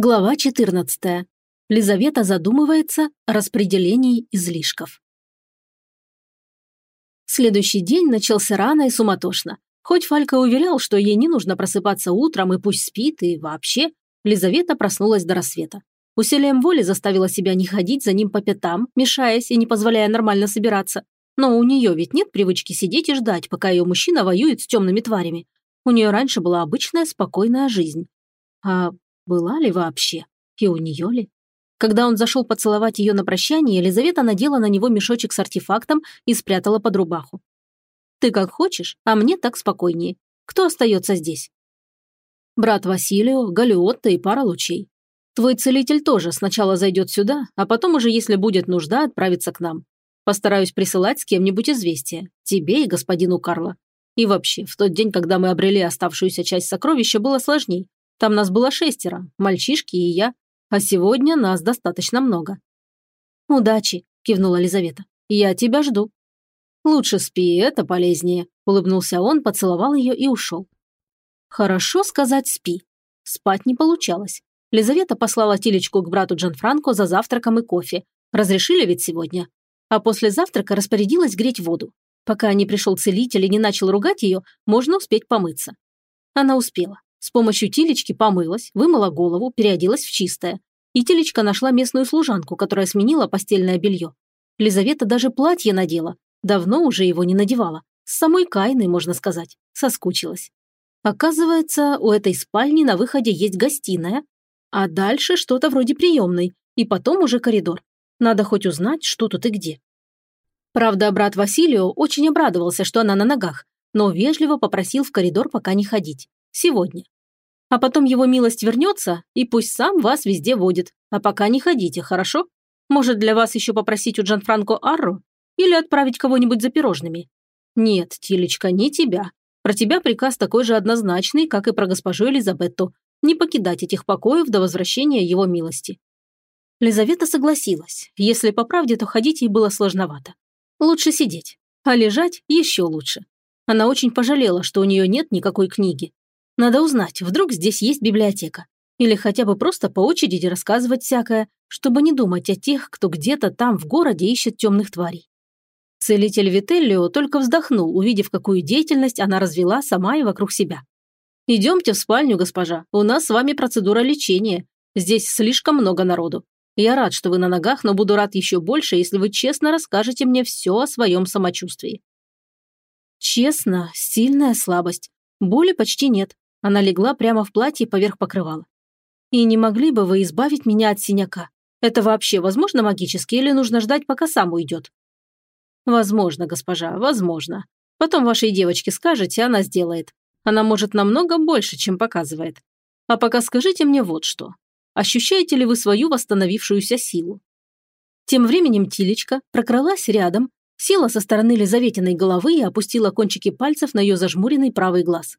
Глава 14. Лизавета задумывается о распределении излишков. Следующий день начался рано и суматошно. Хоть Фалька уверял, что ей не нужно просыпаться утром и пусть спит, и вообще, Лизавета проснулась до рассвета. Усилием воли заставила себя не ходить за ним по пятам, мешаясь и не позволяя нормально собираться. Но у нее ведь нет привычки сидеть и ждать, пока ее мужчина воюет с темными тварями. У нее раньше была обычная спокойная жизнь. А была ли вообще? И у нее ли? Когда он зашел поцеловать ее на прощание, Елизавета надела на него мешочек с артефактом и спрятала под рубаху. «Ты как хочешь, а мне так спокойнее. Кто остается здесь?» «Брат Василио, Галиотта и пара лучей. Твой целитель тоже сначала зайдет сюда, а потом уже, если будет нужда, отправится к нам. Постараюсь присылать с кем-нибудь известие. Тебе и господину Карло. И вообще, в тот день, когда мы обрели оставшуюся часть сокровища, было сложней. Там нас было шестеро, мальчишки и я, а сегодня нас достаточно много». «Удачи», – кивнула Лизавета. «Я тебя жду». «Лучше спи, это полезнее», – улыбнулся он, поцеловал ее и ушел. «Хорошо сказать спи». Спать не получалось. Лизавета послала Тилечку к брату Джанфранко за завтраком и кофе. Разрешили ведь сегодня. А после завтрака распорядилась греть воду. Пока не пришел целитель и не начал ругать ее, можно успеть помыться. Она успела. С помощью Тилечки помылась, вымыла голову, переоделась в чистое. И Тилечка нашла местную служанку, которая сменила постельное белье. Лизавета даже платье надела. Давно уже его не надевала. С самой Кайной, можно сказать. Соскучилась. Оказывается, у этой спальни на выходе есть гостиная, а дальше что-то вроде приемной, и потом уже коридор. Надо хоть узнать, что тут и где. Правда, брат Василио очень обрадовался, что она на ногах, но вежливо попросил в коридор пока не ходить. Сегодня. А потом его милость вернется, и пусть сам вас везде водит. А пока не ходите, хорошо? Может, для вас еще попросить у Джанфранко Арру? Или отправить кого-нибудь за пирожными? Нет, Тилечка, не тебя. Про тебя приказ такой же однозначный, как и про госпожу Элизабетту. Не покидать этих покоев до возвращения его милости. Лизавета согласилась. Если по правде, то ходить ей было сложновато. Лучше сидеть, а лежать еще лучше. Она очень пожалела, что у нее нет никакой книги. Надо узнать, вдруг здесь есть библиотека. Или хотя бы просто по очереди рассказывать всякое, чтобы не думать о тех, кто где-то там в городе ищет темных тварей. Целитель Вителлио только вздохнул, увидев, какую деятельность она развела сама и вокруг себя. «Идемте в спальню, госпожа. У нас с вами процедура лечения. Здесь слишком много народу. Я рад, что вы на ногах, но буду рад еще больше, если вы честно расскажете мне все о своем самочувствии». Честно, сильная слабость. Боли почти нет. Она легла прямо в платье поверх покрывала. «И не могли бы вы избавить меня от синяка? Это вообще возможно магически или нужно ждать, пока сам уйдет?» «Возможно, госпожа, возможно. Потом вашей девочке скажете, она сделает. Она может намного больше, чем показывает. А пока скажите мне вот что. Ощущаете ли вы свою восстановившуюся силу?» Тем временем Тилечка прокралась рядом, села со стороны Лизаветиной головы и опустила кончики пальцев на ее зажмуренный правый глаз.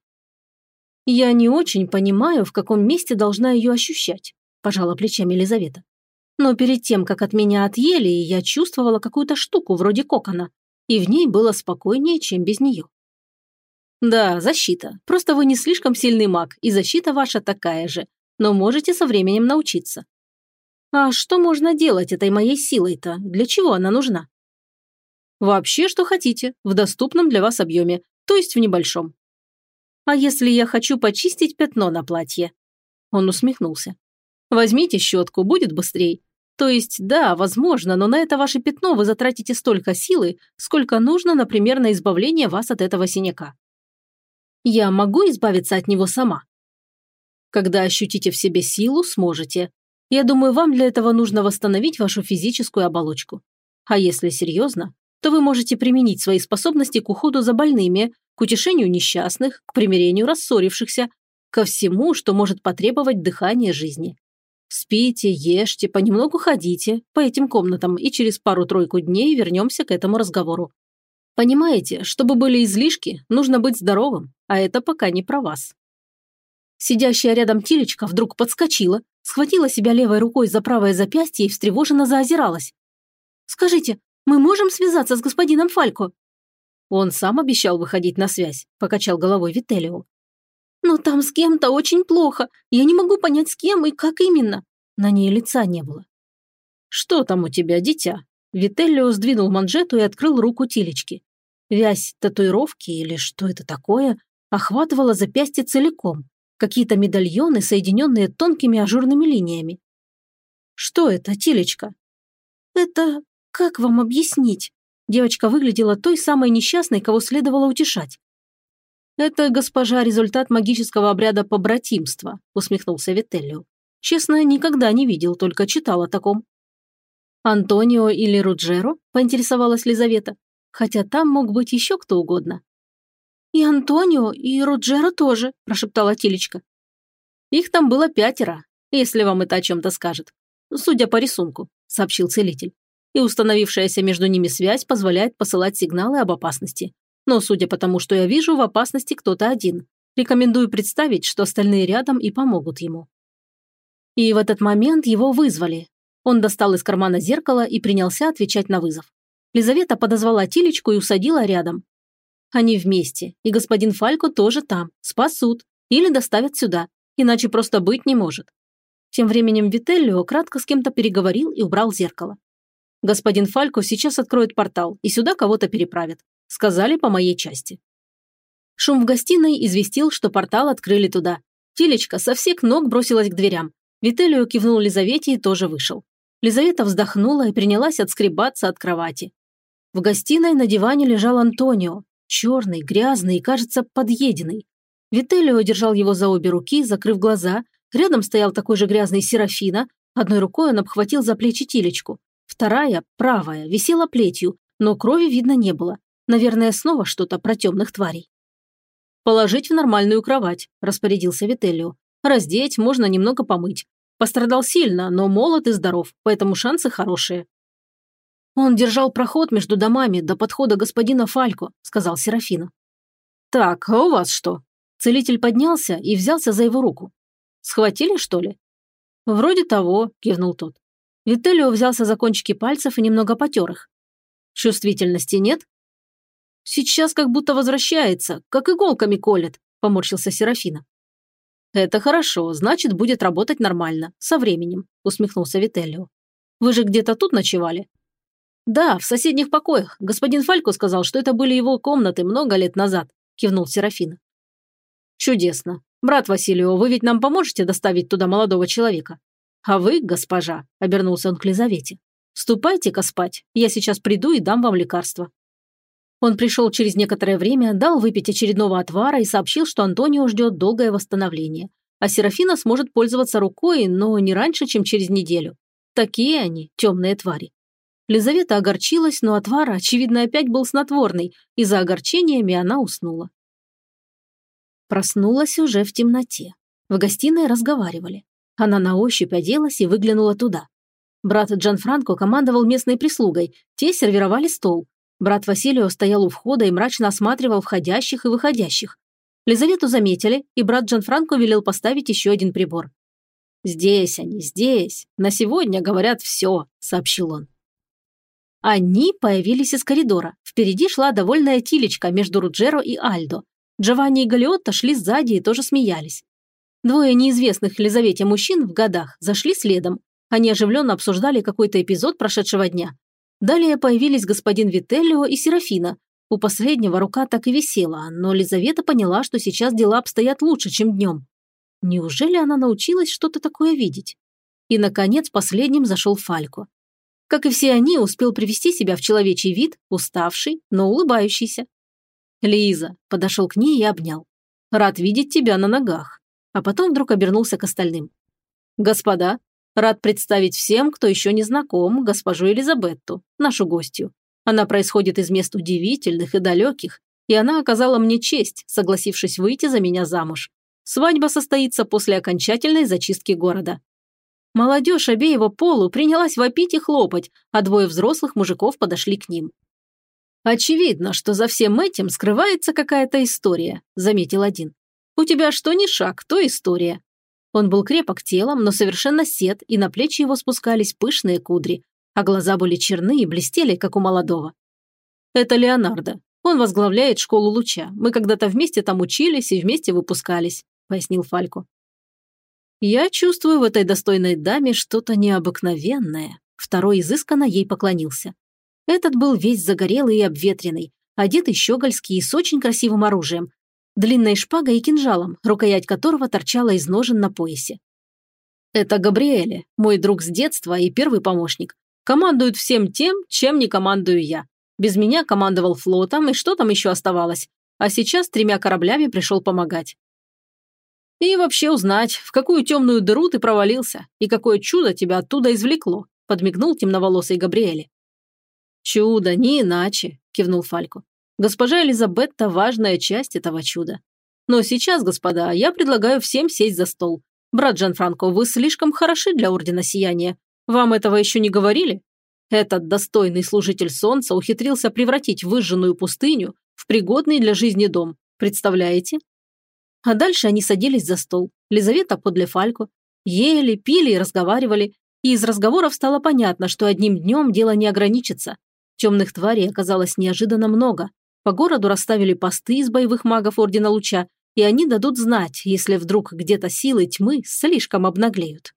«Я не очень понимаю, в каком месте должна ее ощущать», – пожала плечами Елизавета. «Но перед тем, как от меня отъели, я чувствовала какую-то штуку вроде кокона, и в ней было спокойнее, чем без нее». «Да, защита. Просто вы не слишком сильный маг, и защита ваша такая же, но можете со временем научиться». «А что можно делать этой моей силой-то? Для чего она нужна?» «Вообще, что хотите, в доступном для вас объеме, то есть в небольшом. А если я хочу почистить пятно на платье?» Он усмехнулся. «Возьмите щетку, будет быстрее. То есть, да, возможно, но на это ваше пятно вы затратите столько силы, сколько нужно, например, на избавление вас от этого синяка. Я могу избавиться от него сама? Когда ощутите в себе силу, сможете. Я думаю, вам для этого нужно восстановить вашу физическую оболочку. А если серьезно, то вы можете применить свои способности к уходу за больными, к утешению несчастных, к примирению рассорившихся, ко всему, что может потребовать дыхания жизни. Спите, ешьте, понемногу ходите по этим комнатам, и через пару-тройку дней вернемся к этому разговору. Понимаете, чтобы были излишки, нужно быть здоровым, а это пока не про вас. Сидящая рядом Тилечка вдруг подскочила, схватила себя левой рукой за правое запястье и встревоженно заозиралась. «Скажите, мы можем связаться с господином Фалько?» Он сам обещал выходить на связь, покачал головой Вителио. «Но там с кем-то очень плохо. Я не могу понять, с кем и как именно». На ней лица не было. «Что там у тебя, дитя?» Вителлио сдвинул манжету и открыл руку Тилечки. Вязь татуировки или что это такое охватывала запястье целиком. Какие-то медальоны, соединенные тонкими ажурными линиями. «Что это, Тилечка?» «Это... как вам объяснить?» Девочка выглядела той самой несчастной, кого следовало утешать. «Это, госпожа, результат магического обряда побратимства», усмехнулся Вителлио. «Честно, никогда не видел, только читал о таком». «Антонио или Руджеро?» – поинтересовалась Лизавета. Хотя там мог быть еще кто угодно. «И Антонио, и Руджеро тоже», – прошептала Тилечка. «Их там было пятеро, если вам это о чем-то скажет. Судя по рисунку», – сообщил целитель. «И установившаяся между ними связь позволяет посылать сигналы об опасности. Но судя по тому, что я вижу, в опасности кто-то один. Рекомендую представить, что остальные рядом и помогут ему». И в этот момент его вызвали, он достал из кармана зеркало и принялся отвечать на вызов. Лизавета подозвала Тилечку и усадила рядом. Они вместе, и господин Фалько тоже там, спасут или доставят сюда, иначе просто быть не может. Тем временем Вителлио кратко с кем-то переговорил и убрал зеркало. «Господин Фалько сейчас откроет портал, и сюда кого-то переправят», сказали по моей части. Шум в гостиной известил, что портал открыли туда. Тилечка со всех ног бросилась к дверям. Вителлио кивнул Лизавете и тоже вышел. Лизавета вздохнула и принялась отскребаться от кровати. В гостиной на диване лежал Антонио, черный, грязный и, кажется, подъеденный. Вителио держал его за обе руки, закрыв глаза. Рядом стоял такой же грязный Серафина. Одной рукой он обхватил за плечи Тилечку. Вторая, правая, висела плетью, но крови видно не было. Наверное, снова что-то про темных тварей. «Положить в нормальную кровать», – распорядился Вителио. «Раздеть, можно немного помыть. Пострадал сильно, но молод и здоров, поэтому шансы хорошие. Он держал проход между домами до подхода господина Фалько, сказал Серафина. Так, а у вас что? Целитель поднялся и взялся за его руку. Схватили, что ли? Вроде того, кивнул тот. Вителио взялся за кончики пальцев и немного потер их. Чувствительности нет? Сейчас как будто возвращается, как иголками колет, поморщился Серафина. «Это хорошо, значит, будет работать нормально, со временем», – усмехнулся Вителлио. «Вы же где-то тут ночевали?» «Да, в соседних покоях. Господин Фалько сказал, что это были его комнаты много лет назад», – кивнул Серафина. «Чудесно. Брат Василио, вы ведь нам поможете доставить туда молодого человека?» «А вы, госпожа», – обернулся он к Лизавете, – «ступайте-ка спать, я сейчас приду и дам вам лекарство». Он пришел через некоторое время, дал выпить очередного отвара и сообщил, что Антонио ждет долгое восстановление. А Серафина сможет пользоваться рукой, но не раньше, чем через неделю. Такие они, темные твари. Лизавета огорчилась, но отвар, очевидно, опять был снотворный, и за огорчениями она уснула. Проснулась уже в темноте. В гостиной разговаривали. Она на ощупь оделась и выглянула туда. Брат Джанфранко командовал местной прислугой, те сервировали стол, Брат Василио стоял у входа и мрачно осматривал входящих и выходящих. Лизавету заметили, и брат Джанфранко велел поставить еще один прибор. «Здесь они, здесь. На сегодня говорят все», – сообщил он. Они появились из коридора. Впереди шла довольная тилечка между Руджеро и Альдо. Джованни и Галиотто шли сзади и тоже смеялись. Двое неизвестных Лизавете мужчин в годах зашли следом. Они оживленно обсуждали какой-то эпизод прошедшего дня, Далее появились господин Вителлио и Серафина. У последнего рука так и висела, но Лизавета поняла, что сейчас дела обстоят лучше, чем днем. Неужели она научилась что-то такое видеть? И, наконец, последним зашел Фалько. Как и все они, успел привести себя в человечий вид, уставший, но улыбающийся. «Лиза», – подошел к ней и обнял. «Рад видеть тебя на ногах». А потом вдруг обернулся к остальным. «Господа, Рад представить всем, кто еще не знаком, госпожу Элизабетту, нашу гостью. Она происходит из мест удивительных и далеких, и она оказала мне честь, согласившись выйти за меня замуж. Свадьба состоится после окончательной зачистки города. Молодежь обеего полу принялась вопить и хлопать, а двое взрослых мужиков подошли к ним. «Очевидно, что за всем этим скрывается какая-то история», – заметил один. «У тебя что ни шаг, то история. Он был крепок телом, но совершенно сед, и на плечи его спускались пышные кудри, а глаза были черны и блестели, как у молодого. Это Леонардо. Он возглавляет школу луча. Мы когда-то вместе там учились и вместе выпускались. пояснил Фалько. «Я чувствую в этой достойной даме что-то необыкновенное», второй изысканно ей поклонился. Этот был весь загорелый и обветренный, одетый щегольский и с очень красивым оружием, длинной шпагой и кинжалом, рукоять которого торчала из ножен на поясе. «Это Габриэле, мой друг с детства и первый помощник. Командует всем тем, чем не командую я. Без меня командовал флотом, и что там еще оставалось. А сейчас тремя кораблями пришел помогать. И вообще узнать, в какую темную дыру ты провалился и какое чудо тебя оттуда извлекло», подмигнул темноволосый Габриэле. «Чудо, не иначе», – кивнул Фалько. Госпожа Элизабетта – важная часть этого чуда. Но сейчас, господа, я предлагаю всем сесть за стол. Брат Джанфранко, вы слишком хороши для Ордена Сияния. Вам этого еще не говорили? Этот достойный служитель солнца ухитрился превратить выжженную пустыню в пригодный для жизни дом. Представляете? А дальше они садились за стол. Лизавета подле Фалько. Ели, пили и разговаривали. И из разговоров стало понятно, что одним днем дело не ограничится. Темных тварей оказалось неожиданно много. По городу расставили посты из боевых магов Ордена Луча, и они дадут знать, если вдруг где-то силы тьмы слишком обнаглеют.